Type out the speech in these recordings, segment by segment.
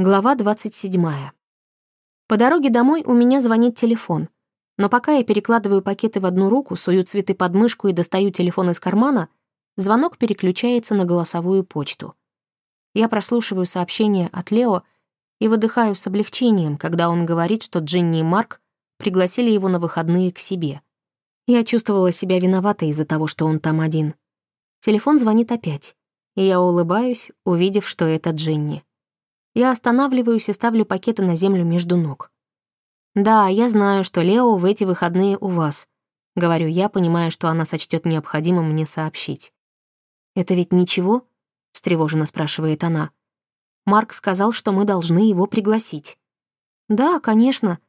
Глава 27. По дороге домой у меня звонит телефон. Но пока я перекладываю пакеты в одну руку, сую цветы под мышку и достаю телефон из кармана, звонок переключается на голосовую почту. Я прослушиваю сообщение от Лео и выдыхаю с облегчением, когда он говорит, что Джинни и Марк пригласили его на выходные к себе. Я чувствовала себя виноватой из-за того, что он там один. Телефон звонит опять, и я улыбаюсь, увидев, что это Джинни. Я останавливаюсь и ставлю пакеты на землю между ног. «Да, я знаю, что Лео в эти выходные у вас», — говорю я, понимая, что она сочтет необходимым мне сообщить. «Это ведь ничего?» — встревоженно спрашивает она. «Марк сказал, что мы должны его пригласить». «Да, конечно.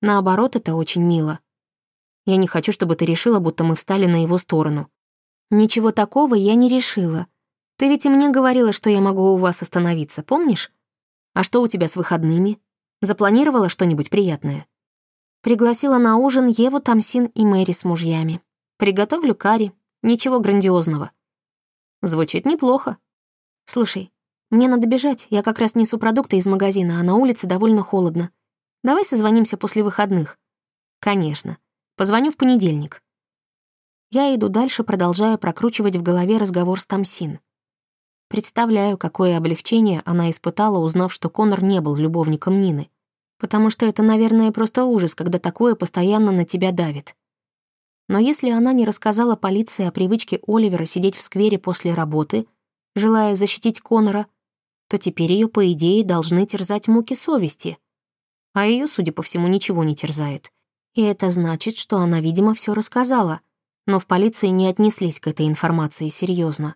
Наоборот, это очень мило. Я не хочу, чтобы ты решила, будто мы встали на его сторону». «Ничего такого я не решила. Ты ведь и мне говорила, что я могу у вас остановиться, помнишь? А что у тебя с выходными? Запланировала что-нибудь приятное? Пригласила на ужин Еву, Тамсин и Мэри с мужьями. Приготовлю карри. Ничего грандиозного. Звучит неплохо. Слушай, мне надо бежать. Я как раз несу продукты из магазина, а на улице довольно холодно. Давай созвонимся после выходных. Конечно. Позвоню в понедельник. Я иду дальше, продолжая прокручивать в голове разговор с Тамсин. Представляю, какое облегчение она испытала, узнав, что Конор не был любовником Нины. Потому что это, наверное, просто ужас, когда такое постоянно на тебя давит. Но если она не рассказала полиции о привычке Оливера сидеть в сквере после работы, желая защитить Конора, то теперь ее, по идее, должны терзать муки совести. А ее, судя по всему, ничего не терзает. И это значит, что она, видимо, все рассказала, но в полиции не отнеслись к этой информации серьезно.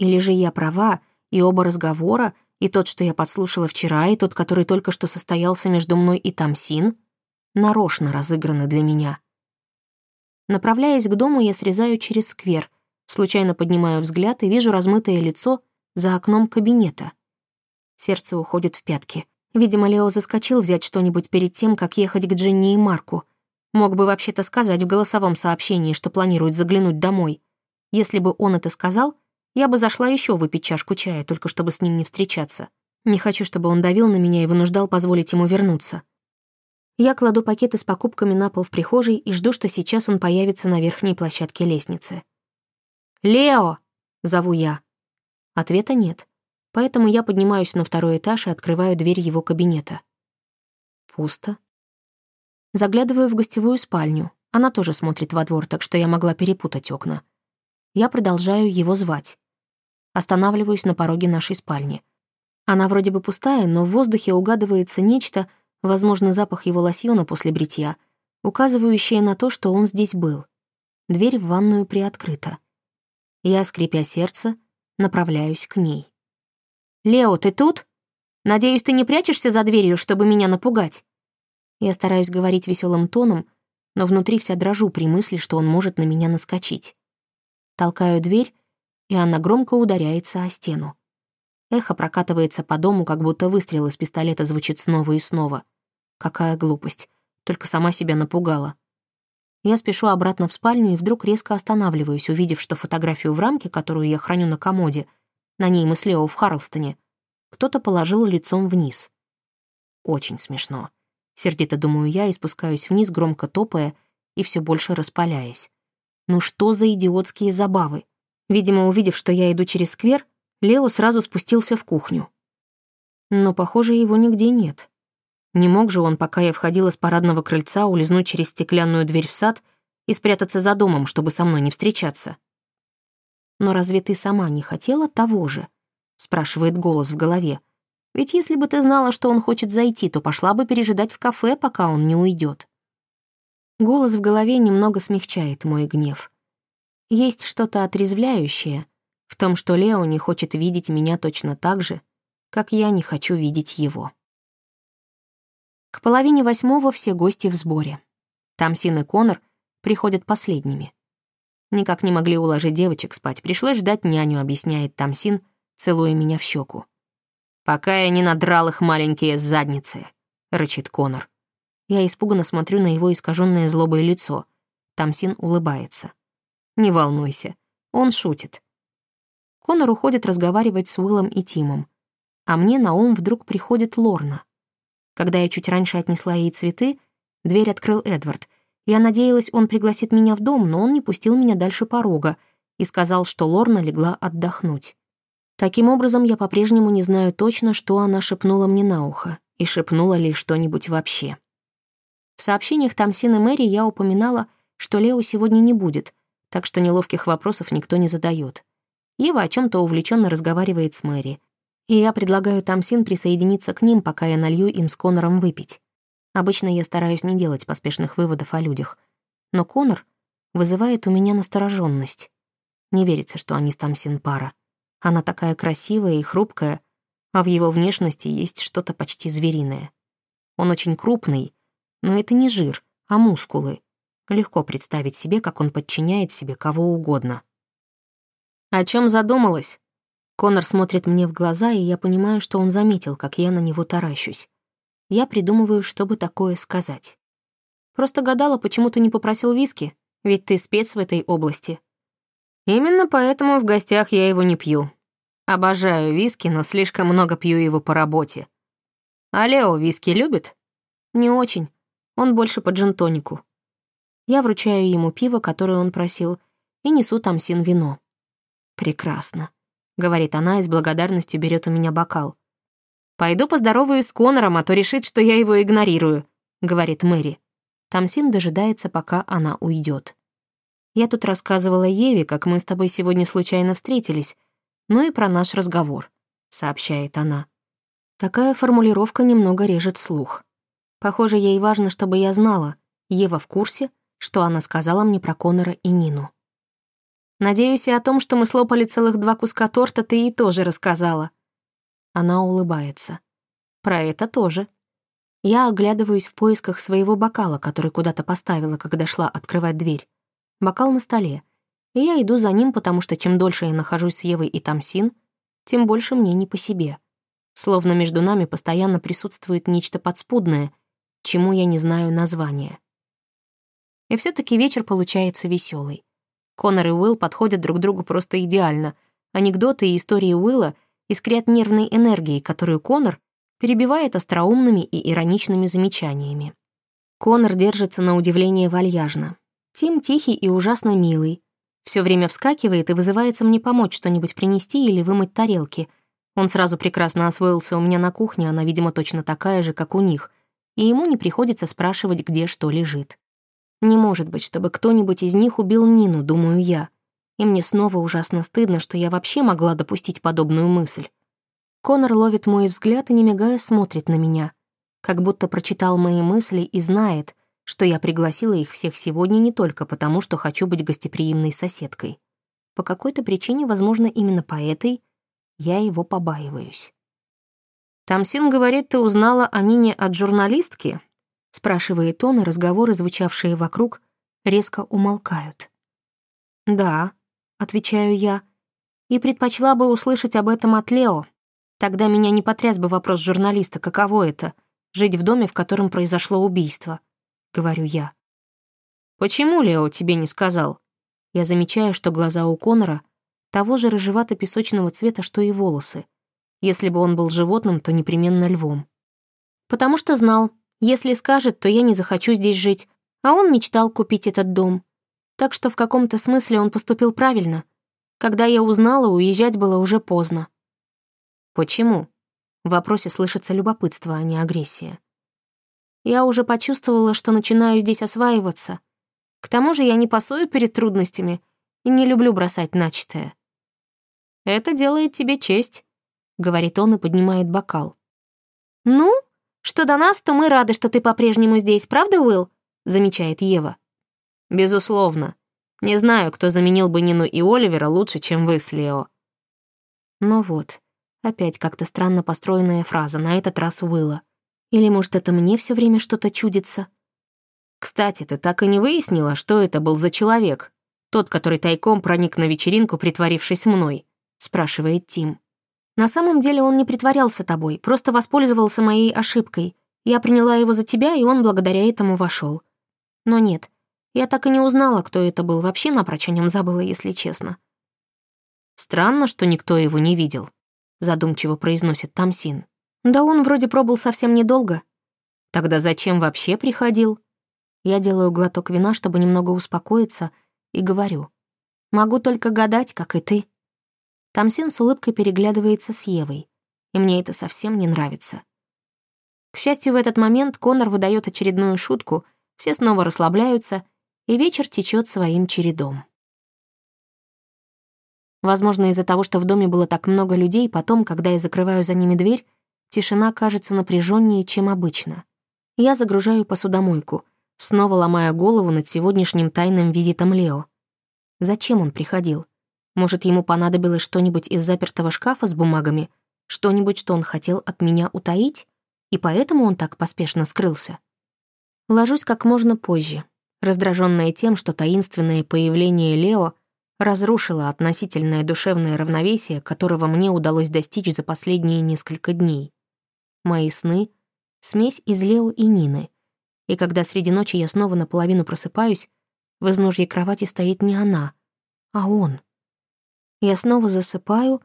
Или же я права, и оба разговора, и тот, что я подслушала вчера, и тот, который только что состоялся между мной и Тамсин, нарочно разыграны для меня. Направляясь к дому, я срезаю через сквер, случайно поднимаю взгляд и вижу размытое лицо за окном кабинета. Сердце уходит в пятки. Видимо, Лео заскочил взять что-нибудь перед тем, как ехать к Джинни и Марку. Мог бы вообще-то сказать в голосовом сообщении, что планирует заглянуть домой. Если бы он это сказал, я бы зашла еще выпить чашку чая, только чтобы с ним не встречаться. Не хочу, чтобы он давил на меня и вынуждал позволить ему вернуться. Я кладу пакеты с покупками на пол в прихожей и жду, что сейчас он появится на верхней площадке лестницы. «Лео!» — зову я. Ответа нет, поэтому я поднимаюсь на второй этаж и открываю дверь его кабинета. Пусто. Заглядываю в гостевую спальню. Она тоже смотрит во двор, так что я могла перепутать окна. Я продолжаю его звать. Останавливаюсь на пороге нашей спальни. Она вроде бы пустая, но в воздухе угадывается нечто, возможно, запах его лосьона после бритья, указывающее на то, что он здесь был. Дверь в ванную приоткрыта. Я, скрипя сердце, направляюсь к ней. «Лео, ты тут? Надеюсь, ты не прячешься за дверью, чтобы меня напугать?» Я стараюсь говорить веселым тоном, но внутри вся дрожу при мысли, что он может на меня наскочить. Толкаю дверь, и она громко ударяется о стену. Эхо прокатывается по дому, как будто выстрел из пистолета звучит снова и снова. Какая глупость. Только сама себя напугала. Я спешу обратно в спальню и вдруг резко останавливаюсь, увидев, что фотографию в рамке, которую я храню на комоде, на ней мы с Лео в Харлстоне, кто-то положил лицом вниз. Очень смешно. Сердито думаю я и спускаюсь вниз, громко топая и все больше распаляясь. Ну что за идиотские забавы? Видимо, увидев, что я иду через сквер, Лео сразу спустился в кухню. Но, похоже, его нигде нет. Не мог же он, пока я входила с парадного крыльца, улизнуть через стеклянную дверь в сад и спрятаться за домом, чтобы со мной не встречаться. «Но разве ты сама не хотела того же?» — спрашивает голос в голове. «Ведь если бы ты знала, что он хочет зайти, то пошла бы пережидать в кафе, пока он не уйдет. Голос в голове немного смягчает мой гнев. Есть что-то отрезвляющее в том, что Лео не хочет видеть меня точно так же, как я не хочу видеть его. К половине восьмого все гости в сборе. Тамсин и Конор приходят последними. Никак не могли уложить девочек спать, пришлось ждать няню, объясняет Тамсин, целуя меня в щеку. «Пока я не надрал их маленькие задницы», — рычит Конор. Я испуганно смотрю на его искаженное злобое лицо. Тамсин улыбается. «Не волнуйся, он шутит». Конор уходит разговаривать с Уиллом и Тимом. А мне на ум вдруг приходит Лорна. Когда я чуть раньше отнесла ей цветы, дверь открыл Эдвард. Я надеялась, он пригласит меня в дом, но он не пустил меня дальше порога и сказал, что Лорна легла отдохнуть. Таким образом, я по-прежнему не знаю точно, что она шепнула мне на ухо, и шепнула ли что-нибудь вообще. В сообщениях Тамсин и Мэри я упоминала, что Лео сегодня не будет, так что неловких вопросов никто не задает. Ева о чем то увлеченно разговаривает с Мэри. И я предлагаю Тамсин присоединиться к ним, пока я налью им с Конором выпить. Обычно я стараюсь не делать поспешных выводов о людях. Но Конор вызывает у меня настороженность. Не верится, что они с Тамсин пара. Она такая красивая и хрупкая, а в его внешности есть что-то почти звериное. Он очень крупный, но это не жир, а мускулы. Легко представить себе, как он подчиняет себе кого угодно. «О чем задумалась?» Конор смотрит мне в глаза, и я понимаю, что он заметил, как я на него таращусь. Я придумываю, чтобы такое сказать. Просто гадала, почему ты не попросил виски, ведь ты спец в этой области. Именно поэтому в гостях я его не пью. Обожаю виски, но слишком много пью его по работе. А Лео виски любит? Не очень. Он больше по джентонику. Я вручаю ему пиво, которое он просил, и несу Тамсин вино. «Прекрасно», — говорит она и с благодарностью берет у меня бокал. «Пойду поздороваюсь с Конором, а то решит, что я его игнорирую», — говорит Мэри. Тамсин дожидается, пока она уйдет. «Я тут рассказывала Еве, как мы с тобой сегодня случайно встретились, ну и про наш разговор», — сообщает она. Такая формулировка немного режет слух. Похоже, ей важно, чтобы я знала, Ева в курсе, что она сказала мне про Конора и Нину. Надеюсь, и о том, что мы слопали целых два куска торта, ты ей тоже рассказала. Она улыбается. Про это тоже. Я оглядываюсь в поисках своего бокала, который куда-то поставила, когда шла открывать дверь. Бокал на столе. И я иду за ним, потому что чем дольше я нахожусь с Евой и Тамсин, тем больше мне не по себе. Словно между нами постоянно присутствует нечто подспудное, чему я не знаю названия. И все таки вечер получается веселый. Конор и Уилл подходят друг другу просто идеально. Анекдоты и истории Уилла искрят нервной энергией, которую Конор перебивает остроумными и ироничными замечаниями. Конор держится на удивление вальяжно. Тим тихий и ужасно милый. Все время вскакивает и вызывается мне помочь что-нибудь принести или вымыть тарелки. Он сразу прекрасно освоился у меня на кухне, она, видимо, точно такая же, как у них, и ему не приходится спрашивать, где что лежит. Не может быть, чтобы кто-нибудь из них убил Нину, думаю я. И мне снова ужасно стыдно, что я вообще могла допустить подобную мысль. Конор ловит мой взгляд и, не мигая, смотрит на меня. Как будто прочитал мои мысли и знает, что я пригласила их всех сегодня не только потому, что хочу быть гостеприимной соседкой. По какой-то причине, возможно, именно по этой, я его побаиваюсь. «Тамсин говорит, ты узнала о Нине от журналистки?» — спрашивает он, и разговоры, звучавшие вокруг, резко умолкают. «Да», — отвечаю я, — «и предпочла бы услышать об этом от Лео. Тогда меня не потряс бы вопрос журналиста, каково это — жить в доме, в котором произошло убийство», — говорю я. «Почему Лео тебе не сказал?» Я замечаю, что глаза у Конора того же рыжевато-песочного цвета, что и волосы. Если бы он был животным, то непременно львом. «Потому что знал», если скажет, то я не захочу здесь жить, а он мечтал купить этот дом. Так что в каком-то смысле он поступил правильно. Когда я узнала, уезжать было уже поздно. «Почему?» В вопросе слышится любопытство, а не агрессия. Я уже почувствовала, что начинаю здесь осваиваться. К тому же я не пасую перед трудностями и не люблю бросать начатое. «Это делает тебе честь», — говорит он и поднимает бокал. «Ну?» Что до нас, то мы рады, что ты по-прежнему здесь, правда, Уилл?» — замечает Ева. «Безусловно. Не знаю, кто заменил бы Нину и Оливера лучше, чем вы с Лео». Ну вот, опять как-то странно построенная фраза, на этот раз Уилла. Или, может, это мне все время что-то чудится? «Кстати, ты так и не выяснила, что это был за человек? Тот, который тайком проник на вечеринку, притворившись мной?» — спрашивает Тим. На самом деле он не притворялся тобой, просто воспользовался моей ошибкой. Я приняла его за тебя, и он благодаря этому вошел. Но нет, я так и не узнала, кто это был, вообще напрочь о нем забыла, если честно. Странно, что никто его не видел. задумчиво произносит Тамсин. Да он вроде пробыл совсем недолго. Тогда зачем вообще приходил? Я делаю глоток вина, чтобы немного успокоиться, и говорю. Могу только гадать, как и ты. Тамсин с улыбкой переглядывается с Евой, и мне это совсем не нравится. К счастью, в этот момент Конор выдает очередную шутку, все снова расслабляются, и вечер течет своим чередом. Возможно, из-за того, что в доме было так много людей, потом, когда я закрываю за ними дверь, тишина кажется напряженнее, чем обычно. Я загружаю посудомойку, снова ломая голову над сегодняшним тайным визитом Лео. Зачем он приходил? Может, ему понадобилось что-нибудь из запертого шкафа с бумагами, что-нибудь, что он хотел от меня утаить, и поэтому он так поспешно скрылся? Ложусь как можно позже, раздраженная тем, что таинственное появление Лео разрушило относительное душевное равновесие, которого мне удалось достичь за последние несколько дней. Мои сны — смесь из Лео и Нины, и когда среди ночи я снова наполовину просыпаюсь, в изножье кровати стоит не она, а он. Я снова засыпаю,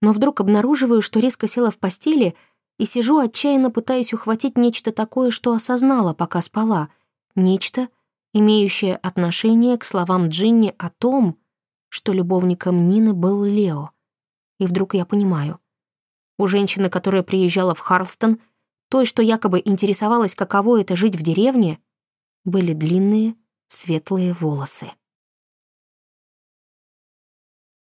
но вдруг обнаруживаю, что резко села в постели и сижу, отчаянно пытаясь ухватить нечто такое, что осознала, пока спала, нечто, имеющее отношение к словам Джинни о том, что любовником Нины был Лео. И вдруг я понимаю. У женщины, которая приезжала в Харлстон, той, что якобы интересовалась, каково это жить в деревне, были длинные, светлые волосы.